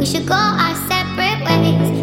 We should go our separate ways.